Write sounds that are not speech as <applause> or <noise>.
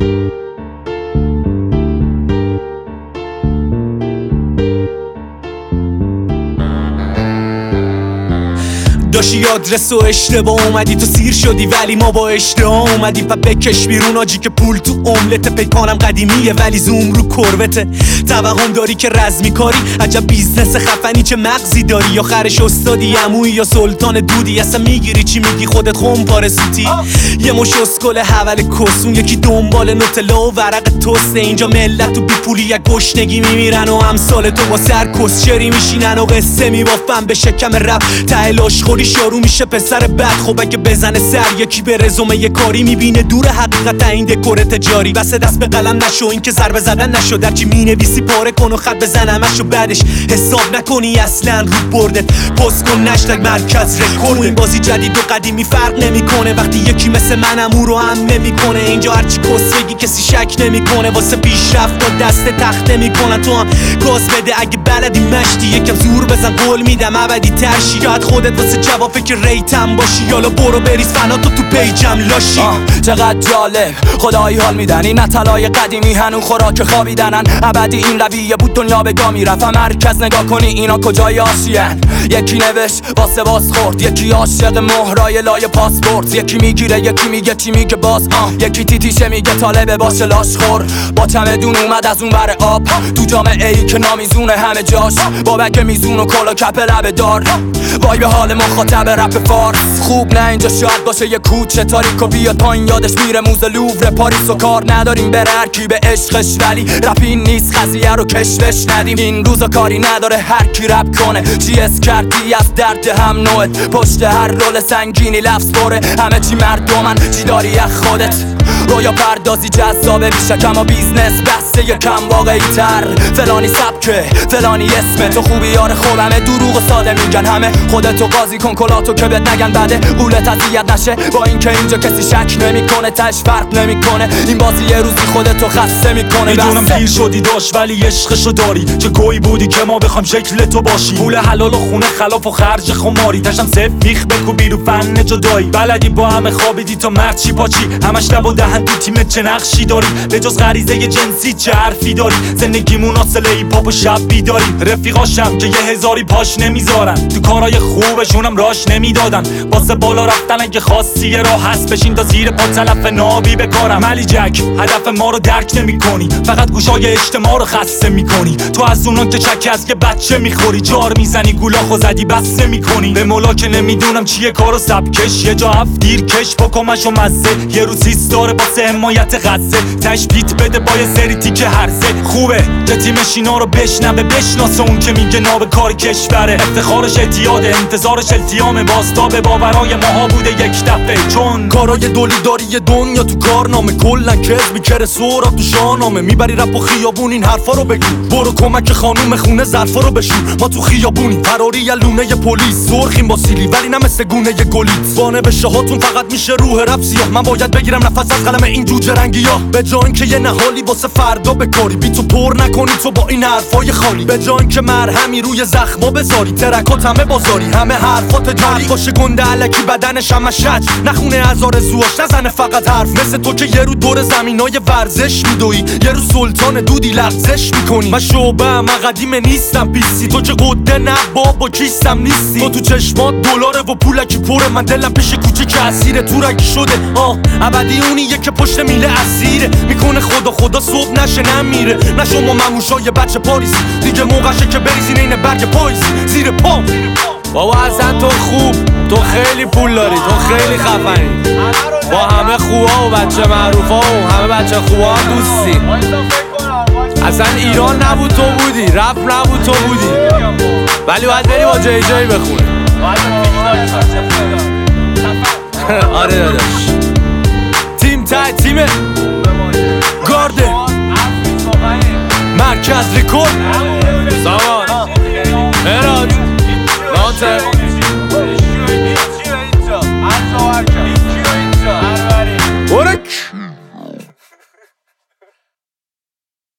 thank you داشتی آدرس و اشتباه اومدی تو سیر شدی ولی ما با اشتباه اومدی پا بکش بیرون. آجی که پول تو املت پیکانم قدیمیه ولی زوم رو کروته. توهم داری که رزمی کاری. عجب بیزنس خفنی چه مغزی داری؟ یا خرش استادی عمویی یا سلطان دودی؟ اصلا می‌گیری چی میگی؟ خودت خون پاره سوتی یه مش اسکل حول کسون. یکی دنبال نوتلا و ورق توست. اینجا ملت تو بیپولی یک گشنگی میمیرن و همسال تو با سر کسچری میشینن و قصه میبافن. به شکم رب تهلاش خوری شارو میشه پسر بد. خب اگه بزنه سر یکی به رزومه یه کاری می‌بینه. دور حقیقت این دکور تجاری بس دست به قلم نشو این که ضربه زدن نشو. در چی می‌نویسی؟ پاره کن و خط بزن و بعدش حساب نکنی اصلا رو بردت. پست کن نشتگ مرکز رکورد. این بازی جدید و قدیمی فرق نمی‌کنه. وقتی یکی مثل منم او رو هم نمی‌کنه. اینجا هرچی کس بگی کسی شک نمی‌کنه. واسه پیشرفت و دست تخت نمی‌کنن. تو هم گاز بده. اگه بلدی مشتی یکم زور بزن. قول میدم. ابدی ترشی خودت واسه جواب فکر ریتم باشی. یالا برو بریز فنا تو تو پیجم لاشی. چقدر جالب. خدایی حال میدن این طلای قدیمی هنو خوراک خوابیدنن. ابدی این رویه بود دنیا به گا می‌رفت. مرکز نگاه کنی اینا کجای آسیان یکی نوشت واسه باز خورد. یکی عاشق مهرای لای پاسپورت. یکی می‌گیره یکی میگه چی میگه باز. آه. یکی تیتیشه میگه طالبه باشه لاش خور. با چمدون اومد از اون بر آب. تو جامعه ای که نامیزونه همه جاش. بابک میزون و کلا کپ لبه دار. وای به حال مخاطب رپ فارس. خوب نه اینجا شاید باشه یه کوچه تاریک و بیا تا این یادش میره موزه لوور پاریس و کار نداریم به به عشقش ولی رپین نیست قضیه رو کشفش ندیم. این روزا کاری نداره هر کی رپ کنه. چی اس کردی؟ از درد هم نوعت. پشت هر رول سنگینی لفظ بره. همه چی مردمن. چی داری از خودت؟ رویا پردازی جذابه میشه کما بیزنس بسته کم واقعی تر. فلانی سبکه فلانی اسم تو خوبی؟ یار خوبمه دروغ و ساده میگن. همه خودتو قاضی کن کلاتو که بهت نگن. بده قولت اذیت نشه. با اینکه اینجا کسی شک نمی‌کنه تش فرق نمی‌کنه. این بازی یه روزی خودتو خسته می‌کنه. می‌دونم دیر شدی داشت ولی عشقشو داری. چه گوی بودی که ما بخوام شکل تو باشی پول حلال و خونه خلاف و خرج خماری. تشم سف میخ بکو بیرو فن جدایی. بلدی با همه خوابیدی تا مرد چی پاچی همش لب و دهن تو تیم چه نقشی داری به جز غریزه جنسی چه حرفی داری زندگیمون اصله ای پاپ و شب بیداری رفیقاشم که یه هزاری پاش نمی‌ذارن. تو کارای خوبشونم راش نمی‌دادن. واسه بالا رفتن اگه یه راه هست بشین تا زیر پا تلف نابی بکارم. علی جک هدف ما رو درک نمی‌کنی. فقط گوشای اجتماع رو خسته می‌کنی. تو از اونان که چک از که بچه می‌خوری. جار می‌زنی گولاخو زدی بسته می‌کنی به مولا که نمی‌دونم چیه کارو سبکش. یه جا هفت دیر کش بکمش و مزه. یه روز داره باسه حمایت غزه تشبیت بده با یه سری تیکه هرزه. خوبه که تیمش اینا رو بشنوه بشناسه اون که میگه ناب کار کشوره. افتخارش اعتیاده انتظارش التیام به باورای ماها بوده یک دفعه. چون کارای داری دنیا تو کارنامه. کلا کز میکره سورا تو شانامه می‌بری رپ و خیابون این حرفا رو بگو. برو کمک خانوم خونه ظرفا رو بشور ما تو خیابونی. فراری یه لونه پلیس. سرخیم با سیلی ولی نه مثل گونه گلیت. بانه به هاتون فقط میشه روح رپ سیاه. من باید بگیرم نفس از قلم این جوجه رنگی ها. به جای که یه نهالی واسه فردا بکاری. بی تو پر نکنی تو با این حرفای خالی. به جای که مرهمی روی زخما بذاری. ترکات همه بازاری. همه حرفات جاری. باشه گنده علکی بدنش همه شج. نخونه از آرزوهاش نزنه فقط حرف. مثل تو که یه رو دور زمینای ورزش میدوی یه رو سلطان دودی لغزش می‌کنی. من شعبه من قدیم نیستم. پیسی تو که قده نه بابا کیستم نیستی. تو تو چشمات دلاره و پولکی پره. من دلم پیش کوچه که اسیر تورکی شده. آه ابدی اونیه که پشت میله اسیره. می‌کنه خدا خدا صبح نشه نمیره. نه شما مموشای بچه پاریس. دیگه موقعشه که بریزین این برگ پاییز زیر پا. بابا اصلا تو خوب. تو خیلی پول داری. تو خیلی خفنی. با همه خوبا و بچه معروفا و همه بچه خوبا دوستی. اصلا ایران نبود تو بودی. رپ نبود تو بودی. ولی باید بری با جای جای بخونی. <laughs> آره داداش. تیم تای تیم گارده. مرکز ریکورد. سامان مراج ناته